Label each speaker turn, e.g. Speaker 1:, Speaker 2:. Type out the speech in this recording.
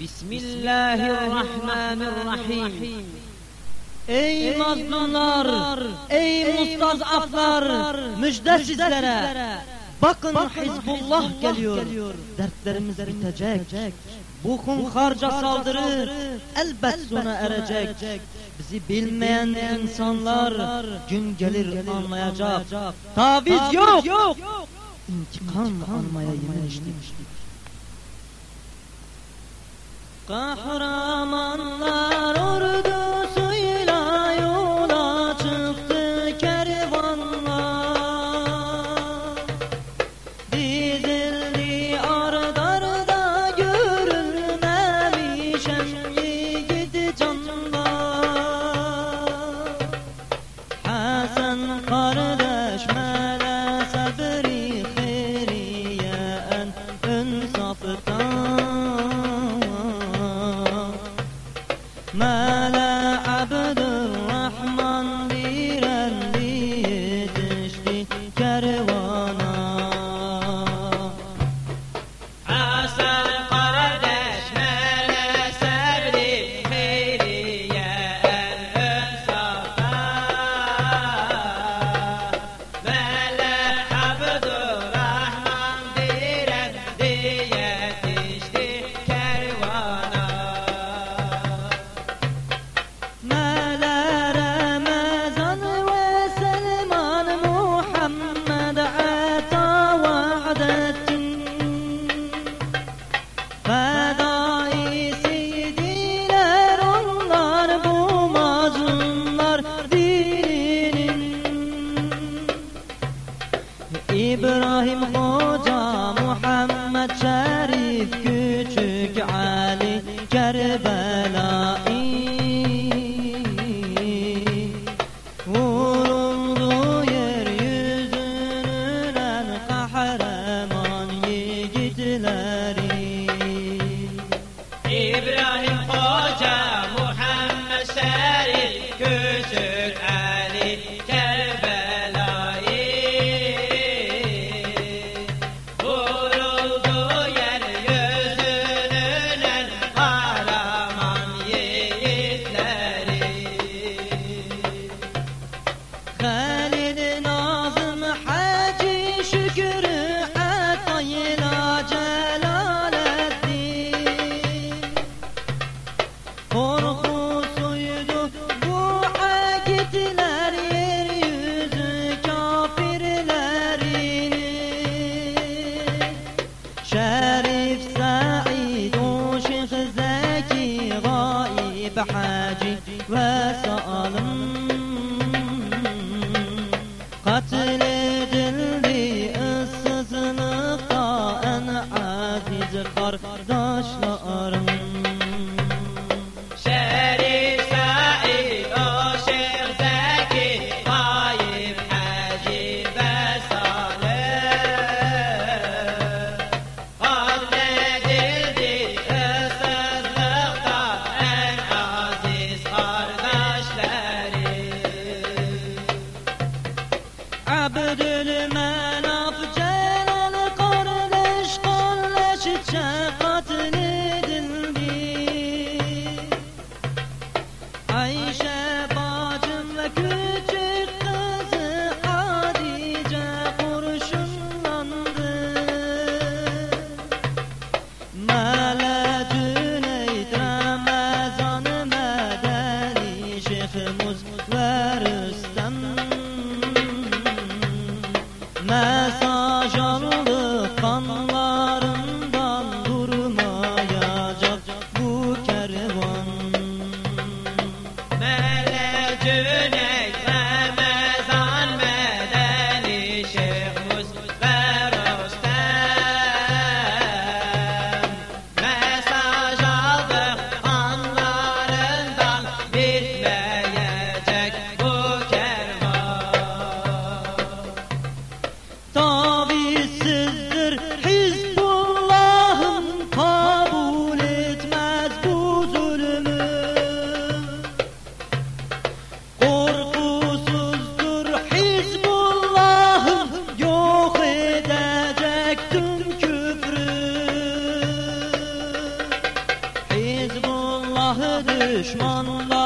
Speaker 1: Bismillahirrahmanirrahim. Ey mazlumlar, ey mustazaflar, müjde sizlere. Bakın Hizbullah geliyor, dertlerimiz bitecek. Bu hunharca saldırı elbet sona erecek. Bizi bilmeyen insanlar gün gelir anlayacak. Taviz yok. İntikam almaya yemiştik.
Speaker 2: قهرمان الله. على
Speaker 1: عبد الله Hacı Şükrü Atayla Celaleddin Korkusuydu bu akitler yeryüzü kafirlerinin Şerif Said o Şeyh Zeki Gaib Hacı ve Salim
Speaker 2: زلفار داشت. ما فعل
Speaker 1: Allah düşmanlar